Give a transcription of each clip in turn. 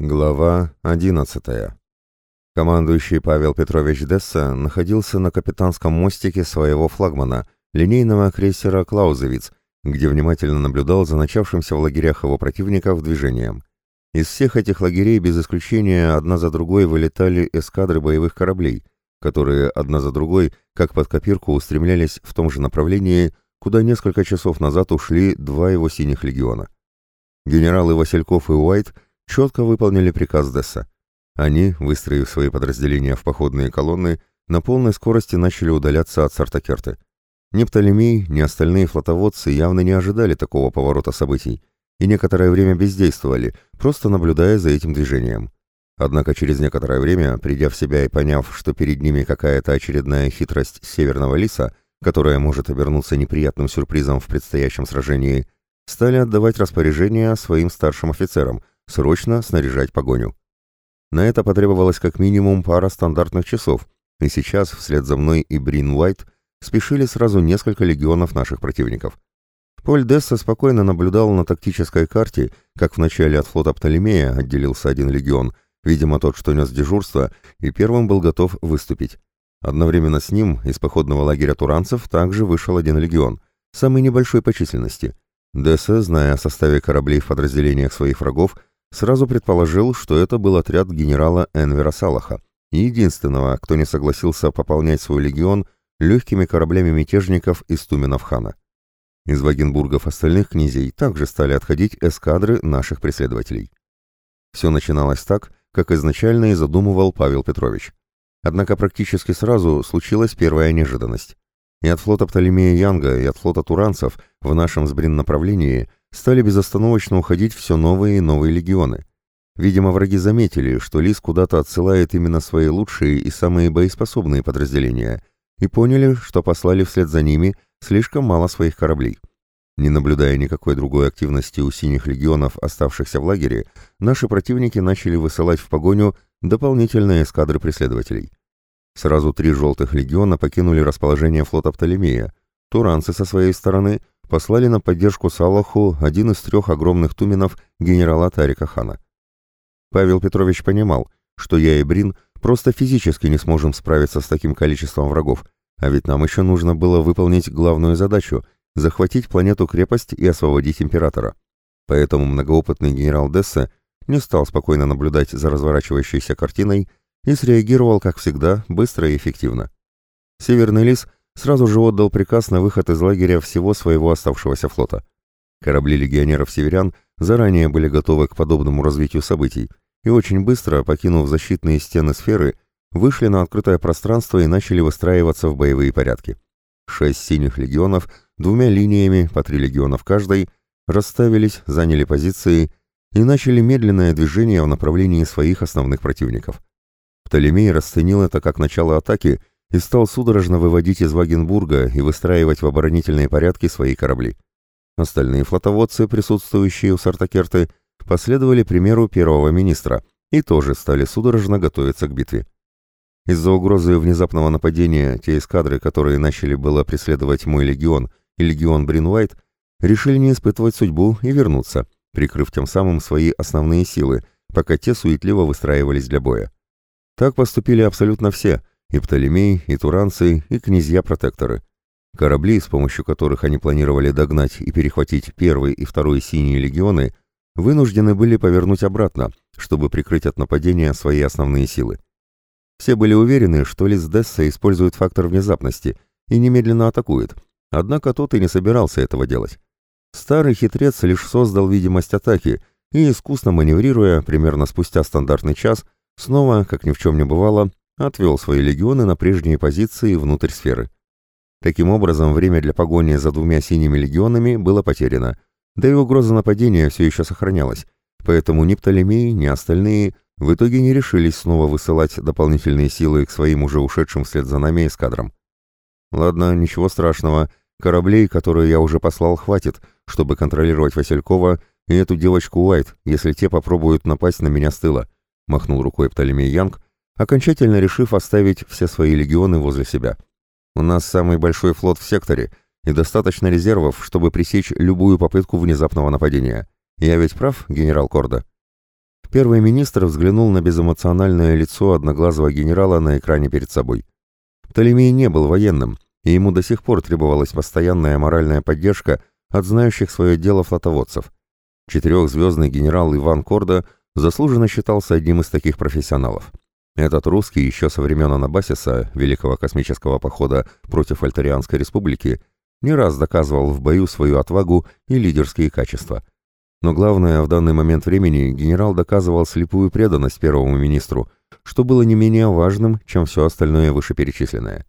Глава 11. Командующий Павел Петрович Десса находился на капитанском мостике своего флагмана, линейного крейсера «Клаузевиц», где внимательно наблюдал за начавшимся в лагерях его противников движением. Из всех этих лагерей без исключения одна за другой вылетали эскадры боевых кораблей, которые одна за другой, как под копирку, устремлялись в том же направлении, куда несколько часов назад ушли два его синих легиона. Генералы Васильков и Уайт – четко выполнили приказ Десса. Они, выстроив свои подразделения в походные колонны, на полной скорости начали удаляться от Сартакерты. Ни Птолемей, ни остальные флотоводцы явно не ожидали такого поворота событий и некоторое время бездействовали, просто наблюдая за этим движением. Однако через некоторое время, придя в себя и поняв, что перед ними какая-то очередная хитрость северного лиса, которая может обернуться неприятным сюрпризом в предстоящем сражении, стали отдавать распоряжения своим старшим офицерам – срочно снаряжать погоню. На это потребовалось как минимум пара стандартных часов, и сейчас вслед за мной и Брин Уайт спешили сразу несколько легионов наших противников. Поль Десса спокойно наблюдал на тактической карте, как в начале от флота Птолемея отделился один легион, видимо тот, что нес дежурство, и первым был готов выступить. Одновременно с ним из походного лагеря туранцев также вышел один легион, самый небольшой по численности. Десса, зная о составе кораблей в подразделениях своих врагов, сразу предположил, что это был отряд генерала Энвера Салаха, единственного, кто не согласился пополнять свой легион легкими кораблями мятежников из Туменов-хана. Из Вагенбургов остальных князей также стали отходить эскадры наших преследователей. Все начиналось так, как изначально и задумывал Павел Петрович. Однако практически сразу случилась первая неожиданность. И от флота Птолемея Янга, и от флота Туранцев в нашем сбрин направлении – стали безостановочно уходить все новые и новые легионы. Видимо, враги заметили, что Лис куда-то отсылает именно свои лучшие и самые боеспособные подразделения, и поняли, что послали вслед за ними слишком мало своих кораблей. Не наблюдая никакой другой активности у синих легионов, оставшихся в лагере, наши противники начали высылать в погоню дополнительные эскадры преследователей. Сразу три желтых легиона покинули расположение флота Птолемея. Туранцы со своей стороны – послали на поддержку Салаху один из трех огромных туменов генерала Тарика Хана. Павел Петрович понимал, что я и Брин просто физически не сможем справиться с таким количеством врагов, а ведь нам еще нужно было выполнить главную задачу – захватить планету-крепость и освободить императора. Поэтому многоопытный генерал Десса не стал спокойно наблюдать за разворачивающейся картиной и среагировал, как всегда, быстро и эффективно. Северный лис сразу же отдал приказ на выход из лагеря всего своего оставшегося флота. Корабли легионеров-северян заранее были готовы к подобному развитию событий и очень быстро, покинув защитные стены сферы, вышли на открытое пространство и начали выстраиваться в боевые порядки. Шесть синих легионов, двумя линиями, по три легиона в каждой, расставились, заняли позиции и начали медленное движение в направлении своих основных противников. Птолемей расценил это как начало атаки – и стал судорожно выводить из Вагенбурга и выстраивать в оборонительные порядки свои корабли. Остальные флотоводцы, присутствующие у Сартакерты, последовали примеру первого министра и тоже стали судорожно готовиться к битве. Из-за угрозы внезапного нападения те эскадры, которые начали было преследовать мой легион и легион Бринуайт, решили не испытывать судьбу и вернуться, прикрыв тем самым свои основные силы, пока те суетливо выстраивались для боя. Так поступили абсолютно все – и Птолемей, и Туранцы, и князья-протекторы. Корабли, с помощью которых они планировали догнать и перехватить первый и второй синие легионы, вынуждены были повернуть обратно, чтобы прикрыть от нападения свои основные силы. Все были уверены, что Лис использует фактор внезапности и немедленно атакует, однако тот и не собирался этого делать. Старый хитрец лишь создал видимость атаки и, искусно маневрируя, примерно спустя стандартный час, снова, как ни в чем не бывало, отвел свои легионы на прежние позиции внутрь сферы. Таким образом, время для погони за двумя синими легионами было потеряно, да и угроза нападения все еще сохранялась, поэтому ни Птолемей, ни остальные в итоге не решились снова высылать дополнительные силы к своим уже ушедшим вслед за нами эскадрам. Ладно, ничего страшного, кораблей, которые я уже послал, хватит, чтобы контролировать Василькова и эту девочку Уайт, если те попробуют напасть на меня с тыла, махнул рукой Птолемей Янг, окончательно решив оставить все свои легионы возле себя. У нас самый большой флот в секторе и достаточно резервов, чтобы пресечь любую попытку внезапного нападения. Я ведь прав, генерал Корда? Первый министр взглянул на безэмоциональное лицо одноглазого генерала на экране перед собой. Птолемей не был военным, и ему до сих пор требовалась постоянная моральная поддержка от знающих свое дело флотоводцев. Четырехзвездный генерал Иван Корда заслуженно считался одним из таких профессионалов. Этот русский еще со времен Анабасиса, Великого космического похода против Альтарианской республики, не раз доказывал в бою свою отвагу и лидерские качества. Но главное, в данный момент времени генерал доказывал слепую преданность первому министру, что было не менее важным, чем все остальное вышеперечисленное.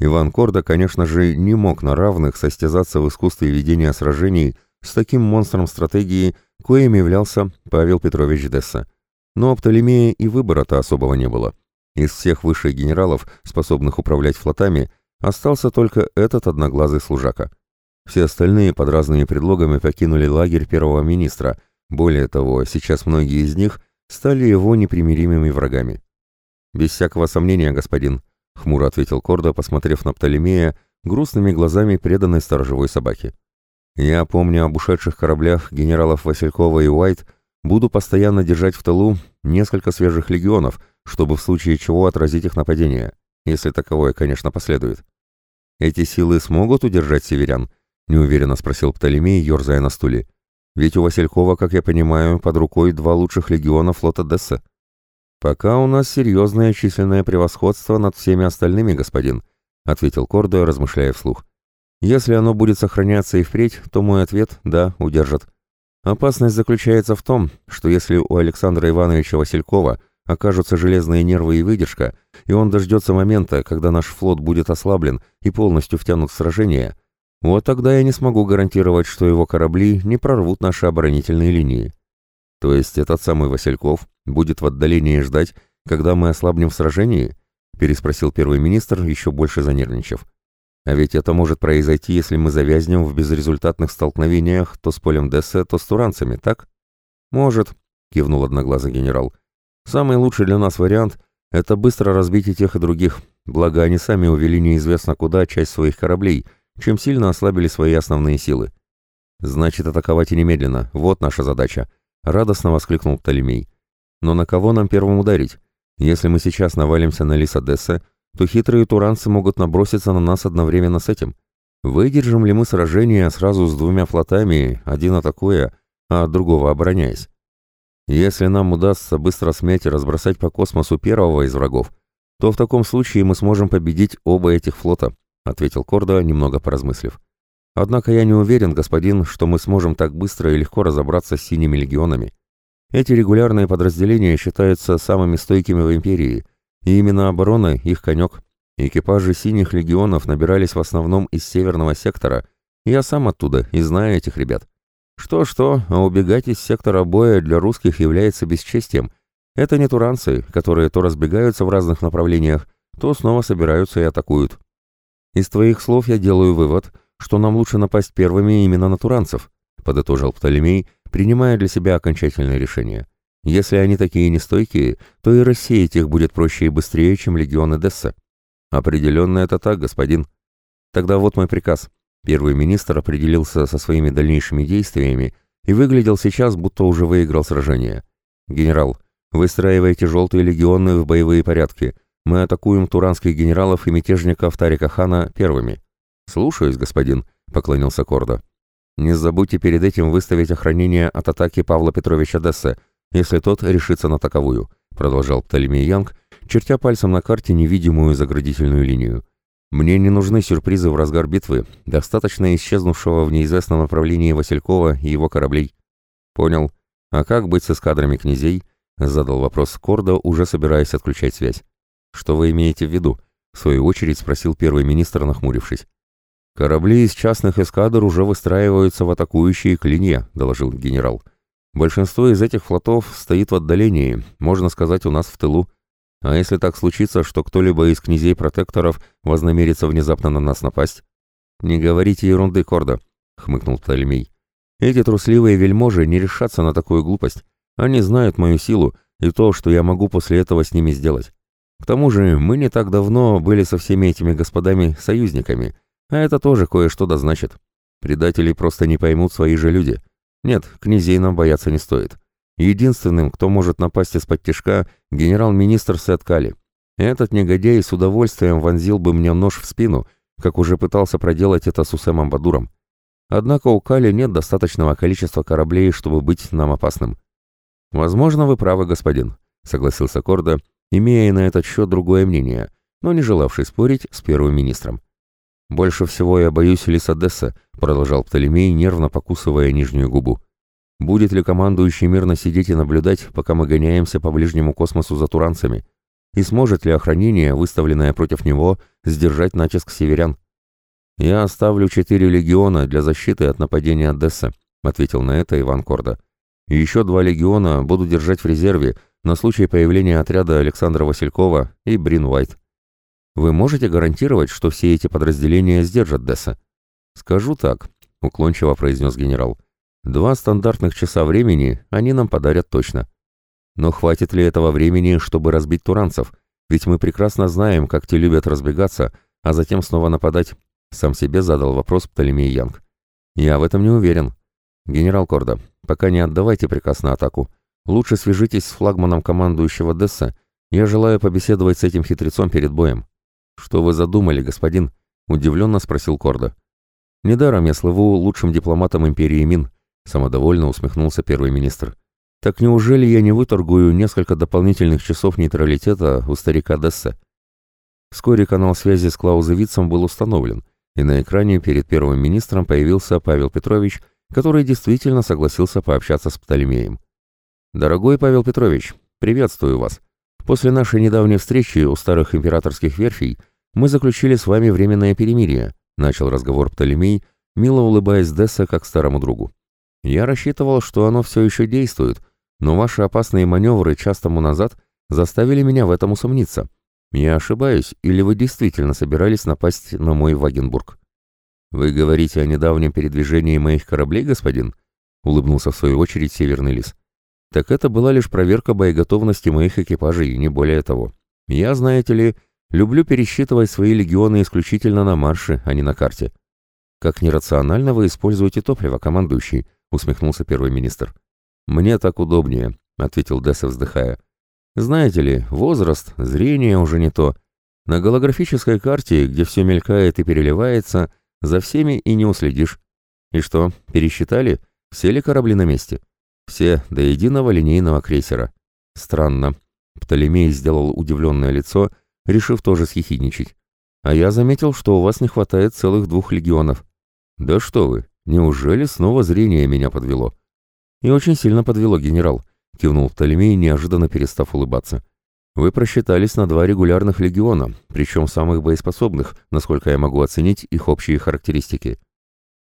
Иван Корда, конечно же, не мог на равных состязаться в искусстве ведения сражений с таким монстром стратегии, коим являлся Павел Петрович Десса. Но у Птолемея и выбора-то особого не было. Из всех высших генералов, способных управлять флотами, остался только этот одноглазый служака. Все остальные под разными предлогами покинули лагерь первого министра. Более того, сейчас многие из них стали его непримиримыми врагами. «Без всякого сомнения, господин», — хмуро ответил Кордо, посмотрев на Птолемея грустными глазами преданной сторожевой собаки. «Я, помню об ушедших кораблях генералов Василькова и Уайт, буду постоянно держать в тылу несколько свежих легионов, чтобы в случае чего отразить их нападение, если таковое, конечно, последует. Эти силы смогут удержать северян?» — неуверенно спросил Птолемей, ерзая на стуле. «Ведь у Василькова, как я понимаю, под рукой два лучших легиона флота Десса». «Пока у нас серьезное численное превосходство над всеми остальными, господин», — ответил Кордо, размышляя вслух. «Если оно будет сохраняться и впредь, то мой ответ — да, удержат. Опасность заключается в том, что если у Александра Ивановича Василькова окажутся железные нервы и выдержка, и он дождется момента, когда наш флот будет ослаблен и полностью втянут в сражение, вот тогда я не смогу гарантировать, что его корабли не прорвут наши оборонительные линии. То есть этот самый Васильков будет в отдалении ждать, когда мы ослабнем в сражении? Переспросил первый министр, еще больше занервничав. А ведь это может произойти, если мы завязнем в безрезультатных столкновениях то с полем Дессе, то с туранцами, так? Может, кивнул одноглазый генерал. Самый лучший для нас вариант — это быстро разбить и тех, и других, благо они сами увели неизвестно куда часть своих кораблей, чем сильно ослабили свои основные силы. Значит, атаковать и немедленно, вот наша задача, — радостно воскликнул Птолемей. «Но на кого нам первым ударить? Если мы сейчас навалимся на Лиса Десса, то хитрые туранцы могут наброситься на нас одновременно с этим. Выдержим ли мы сражение сразу с двумя флотами, один атакуя, а другого обороняясь? Если нам удастся быстро смять и разбросать по космосу первого из врагов, то в таком случае мы сможем победить оба этих флота», — ответил Кордо, немного поразмыслив. Однако я не уверен, господин, что мы сможем так быстро и легко разобраться с синими легионами. Эти регулярные подразделения считаются самыми стойкими в империи, и именно оборона их конек. Экипажи синих легионов набирались в основном из северного сектора. Я сам оттуда и знаю этих ребят. Что-что, а убегать из сектора боя для русских является бесчестием. Это не туранцы, которые то разбегаются в разных направлениях, то снова собираются и атакуют. Из твоих слов я делаю вывод, что нам лучше напасть первыми именно на туранцев, подытожил Птолемей, принимая для себя окончательное решение. Если они такие нестойкие, то и рассеять их будет проще и быстрее, чем легионы Десса. Определенно это так, господин. Тогда вот мой приказ. Первый министр определился со своими дальнейшими действиями и выглядел сейчас, будто уже выиграл сражение. Генерал, выстраивайте желтые легионы в боевые порядки. Мы атакуем туранских генералов и мятежников Тарика Хана первыми. «Слушаюсь, господин», — поклонился Кордо. «Не забудьте перед этим выставить охранение от атаки Павла Петровича Дессе, если тот решится на таковую», — продолжал Птолемей Янг, чертя пальцем на карте невидимую заградительную линию. «Мне не нужны сюрпризы в разгар битвы, достаточно исчезнувшего в неизвестном направлении Василькова и его кораблей». «Понял. А как быть с эскадрами князей?» — задал вопрос Кордо, уже собираясь отключать связь. «Что вы имеете в виду?» — в свою очередь спросил первый министр, нахмурившись. «Корабли из частных эскадр уже выстраиваются в атакующие клинья», — доложил генерал. «Большинство из этих флотов стоит в отдалении, можно сказать, у нас в тылу. А если так случится, что кто-либо из князей-протекторов вознамерится внезапно на нас напасть?» «Не говорите ерунды, Корда», — хмыкнул Птолемей. «Эти трусливые вельможи не решатся на такую глупость. Они знают мою силу и то, что я могу после этого с ними сделать. К тому же мы не так давно были со всеми этими господами союзниками, а это тоже кое-что да значит. Предателей просто не поймут свои же люди. Нет, князей нам бояться не стоит. Единственным, кто может напасть из-под тяжка, генерал-министр Сеткали. Этот негодяй с удовольствием вонзил бы мне нож в спину, как уже пытался проделать это с Усемом Бадуром. Однако у Кали нет достаточного количества кораблей, чтобы быть нам опасным. «Возможно, вы правы, господин», — согласился Корда, имея на этот счет другое мнение, но не желавший спорить с первым министром. «Больше всего я боюсь Лисадесса», — продолжал Птолемей, нервно покусывая нижнюю губу. «Будет ли командующий мирно сидеть и наблюдать, пока мы гоняемся по ближнему космосу за туранцами? И сможет ли охранение, выставленное против него, сдержать натиск северян?» «Я оставлю четыре легиона для защиты от нападения Одесса», — ответил на это Иван Корда. «И еще два легиона буду держать в резерве на случай появления отряда Александра Василькова и Брин Уайт. Вы можете гарантировать, что все эти подразделения сдержат Десса?» «Скажу так», — уклончиво произнес генерал. «Два стандартных часа времени они нам подарят точно. Но хватит ли этого времени, чтобы разбить туранцев? Ведь мы прекрасно знаем, как те любят разбегаться, а затем снова нападать». Сам себе задал вопрос Птолемей Янг. «Я в этом не уверен. Генерал Корда, пока не отдавайте приказ на атаку. Лучше свяжитесь с флагманом командующего Десса. Я желаю побеседовать с этим хитрецом перед боем. «Что вы задумали, господин?» — удивленно спросил Корда. «Недаром я слыву лучшим дипломатом империи Мин», — самодовольно усмехнулся первый министр. «Так неужели я не выторгую несколько дополнительных часов нейтралитета у старика Десса?» Вскоре канал связи с Клаузевицем был установлен, и на экране перед первым министром появился Павел Петрович, который действительно согласился пообщаться с Птолемеем. «Дорогой Павел Петрович, приветствую вас. После нашей недавней встречи у старых императорских верфей мы заключили с вами временное перемирие, начал разговор Птолемей, мило улыбаясь Десса как старому другу. Я рассчитывал, что оно все еще действует, но ваши опасные маневры час тому назад заставили меня в этом усомниться. Я ошибаюсь, или вы действительно собирались напасть на мой Вагенбург? Вы говорите о недавнем передвижении моих кораблей, господин? Улыбнулся в свою очередь Северный Лис так это была лишь проверка боеготовности моих экипажей, не более того. Я, знаете ли, люблю пересчитывать свои легионы исключительно на марше, а не на карте. Как нерационально вы используете топливо, командующий, усмехнулся первый министр. Мне так удобнее, ответил Десса, вздыхая. Знаете ли, возраст, зрение уже не то. На голографической карте, где все мелькает и переливается, за всеми и не уследишь. И что, пересчитали? Все ли корабли на месте? Все до единого линейного крейсера. Странно. Птолемей сделал удивленное лицо, решив тоже съехидничать. А я заметил, что у вас не хватает целых двух легионов. Да что вы, неужели снова зрение меня подвело? И очень сильно подвело генерал, кивнул Птолемей, неожиданно перестав улыбаться. Вы просчитались на два регулярных легиона, причем самых боеспособных, насколько я могу оценить их общие характеристики.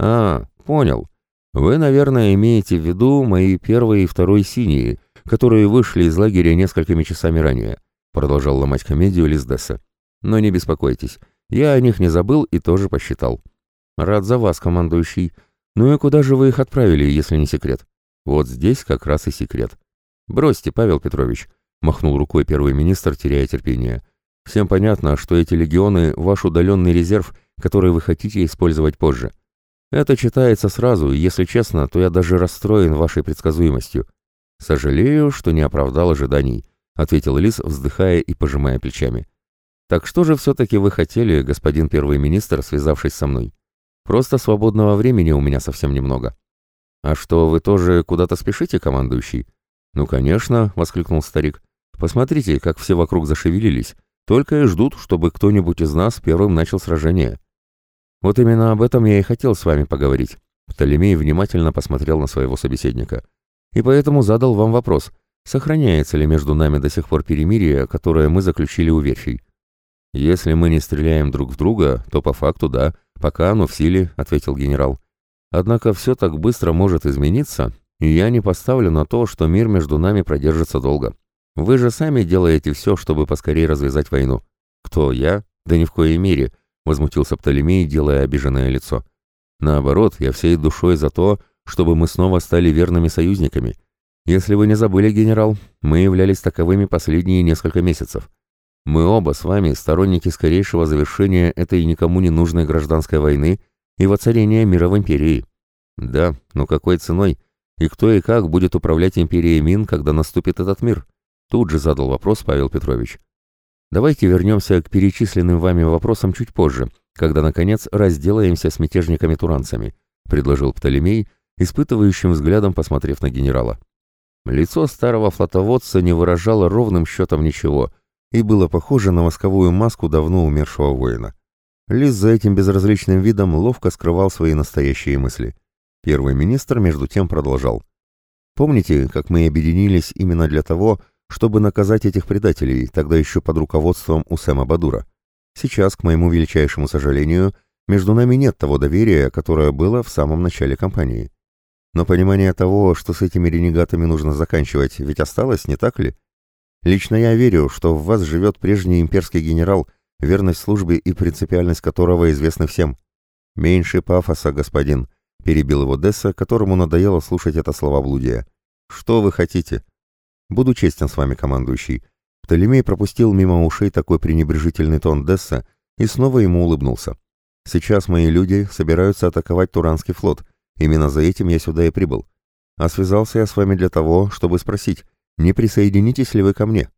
А, понял. Вы, наверное, имеете в виду мои первые и второй синие, которые вышли из лагеря несколькими часами ранее, продолжал ломать комедию Лиздеса. Но не беспокойтесь, я о них не забыл и тоже посчитал. Рад за вас, командующий. Ну и куда же вы их отправили, если не секрет? Вот здесь как раз и секрет. Бросьте, Павел Петрович, махнул рукой первый министр, теряя терпение. Всем понятно, что эти легионы — ваш удаленный резерв, который вы хотите использовать позже. Это читается сразу, и, если честно, то я даже расстроен вашей предсказуемостью. Сожалею, что не оправдал ожиданий, ответил Лис, вздыхая и пожимая плечами. Так что же все-таки вы хотели, господин первый министр, связавшись со мной? Просто свободного времени у меня совсем немного. А что, вы тоже куда-то спешите, командующий? Ну, конечно, воскликнул старик. Посмотрите, как все вокруг зашевелились. Только и ждут, чтобы кто-нибудь из нас первым начал сражение. Вот именно об этом я и хотел с вами поговорить. Птолемей внимательно посмотрел на своего собеседника. И поэтому задал вам вопрос, сохраняется ли между нами до сих пор перемирие, которое мы заключили у верфей. Если мы не стреляем друг в друга, то по факту да, пока оно в силе, ответил генерал. Однако все так быстро может измениться, и я не поставлю на то, что мир между нами продержится долго. Вы же сами делаете все, чтобы поскорее развязать войну. Кто я? Да ни в коей мере возмутился Птолемей, делая обиженное лицо. Наоборот, я всей душой за то, чтобы мы снова стали верными союзниками. Если вы не забыли, генерал, мы являлись таковыми последние несколько месяцев. Мы оба с вами сторонники скорейшего завершения этой никому не нужной гражданской войны и воцарения мира в империи. Да, но какой ценой? и кто и как будет управлять империей Мин, когда наступит этот мир? Тут же задал вопрос Павел Петрович. Давайте вернемся к перечисленным вами вопросам чуть позже, когда, наконец, разделаемся с мятежниками-туранцами, предложил Птолемей, испытывающим взглядом посмотрев на генерала. Лицо старого флотоводца не выражало ровным счетом ничего и было похоже на восковую маску давно умершего воина. Лис за этим безразличным видом ловко скрывал свои настоящие мысли. Первый министр между тем продолжал. «Помните, как мы объединились именно для того, чтобы наказать этих предателей, тогда еще под руководством Усема Бадура? Сейчас, к моему величайшему сожалению, между нами нет того доверия, которое было в самом начале кампании. Но понимание того, что с этими ренегатами нужно заканчивать, ведь осталось, не так ли? Лично я верю, что в вас живет прежний имперский генерал, верность службе и принципиальность которого известны всем. Меньше пафоса, господин, перебил его Десса, которому надоело слушать это словоблудие. Что вы хотите? Буду честен с вами, командующий. Птолемей пропустил мимо ушей такой пренебрежительный тон Десса и снова ему улыбнулся. Сейчас мои люди собираются атаковать Туранский флот. Именно за этим я сюда и прибыл. А связался я с вами для того, чтобы спросить, не присоединитесь ли вы ко мне?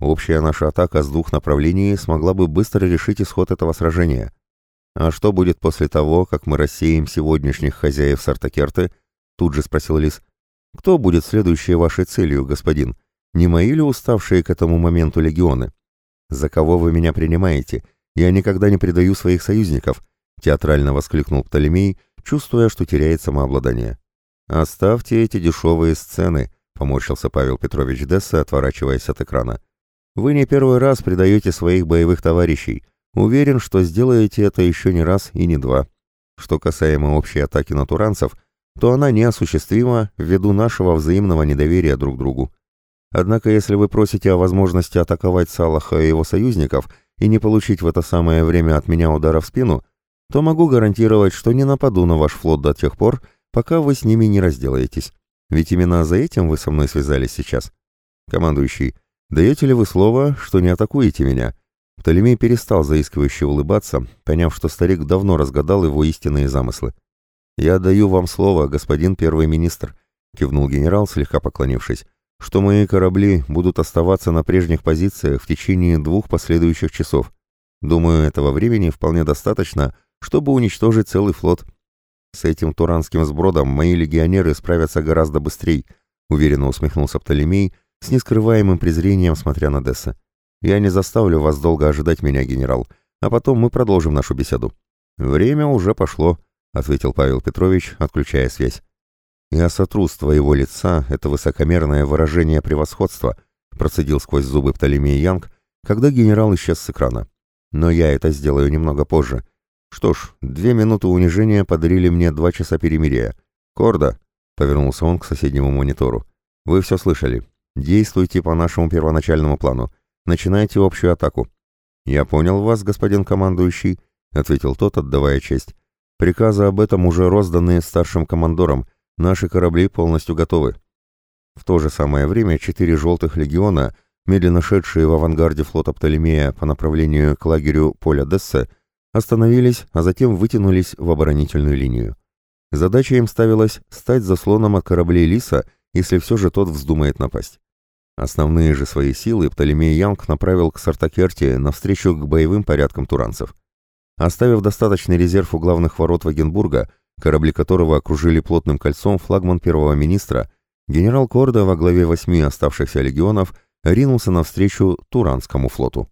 Общая наша атака с двух направлений смогла бы быстро решить исход этого сражения. А что будет после того, как мы рассеем сегодняшних хозяев Сартакерты? Тут же спросил Лис. Кто будет следующей вашей целью, господин? Не мои ли уставшие к этому моменту легионы? За кого вы меня принимаете? Я никогда не предаю своих союзников, театрально воскликнул Птолемей, чувствуя, что теряет самообладание. Оставьте эти дешевые сцены, поморщился Павел Петрович Десса, отворачиваясь от экрана. Вы не первый раз предаете своих боевых товарищей. Уверен, что сделаете это еще не раз и не два. Что касаемо общей атаки на туранцев – то она неосуществима ввиду нашего взаимного недоверия друг другу. Однако, если вы просите о возможности атаковать Салаха и его союзников и не получить в это самое время от меня удара в спину, то могу гарантировать, что не нападу на ваш флот до тех пор, пока вы с ними не разделаетесь. Ведь именно за этим вы со мной связались сейчас. Командующий, даете ли вы слово, что не атакуете меня?» Птолемей перестал заискивающе улыбаться, поняв, что старик давно разгадал его истинные замыслы. «Я даю вам слово, господин первый министр», — кивнул генерал, слегка поклонившись, «что мои корабли будут оставаться на прежних позициях в течение двух последующих часов. Думаю, этого времени вполне достаточно, чтобы уничтожить целый флот. С этим туранским сбродом мои легионеры справятся гораздо быстрее», — уверенно усмехнулся Птолемей, с нескрываемым презрением смотря на Десса. «Я не заставлю вас долго ожидать меня, генерал, а потом мы продолжим нашу беседу. Время уже пошло». — ответил Павел Петрович, отключая связь. «Я сотру с твоего лица это высокомерное выражение превосходства», — процедил сквозь зубы Птолемей Янг, когда генерал исчез с экрана. «Но я это сделаю немного позже. Что ж, две минуты унижения подарили мне два часа перемирия. Корда», — повернулся он к соседнему монитору, — «вы все слышали. Действуйте по нашему первоначальному плану. Начинайте общую атаку». «Я понял вас, господин командующий», — ответил тот, отдавая честь. Приказы об этом уже розданы старшим командорам. Наши корабли полностью готовы. В то же самое время четыре желтых легиона, медленно шедшие в авангарде флота Птолемея по направлению к лагерю поля Дессе, остановились, а затем вытянулись в оборонительную линию. Задача им ставилась стать заслоном от кораблей Лиса, если все же тот вздумает напасть. Основные же свои силы Птолемей Янг направил к Сартакерте навстречу к боевым порядкам туранцев. Оставив достаточный резерв у главных ворот Вагенбурга, корабли которого окружили плотным кольцом флагман первого министра, генерал Корда во главе восьми оставшихся легионов ринулся навстречу Туранскому флоту.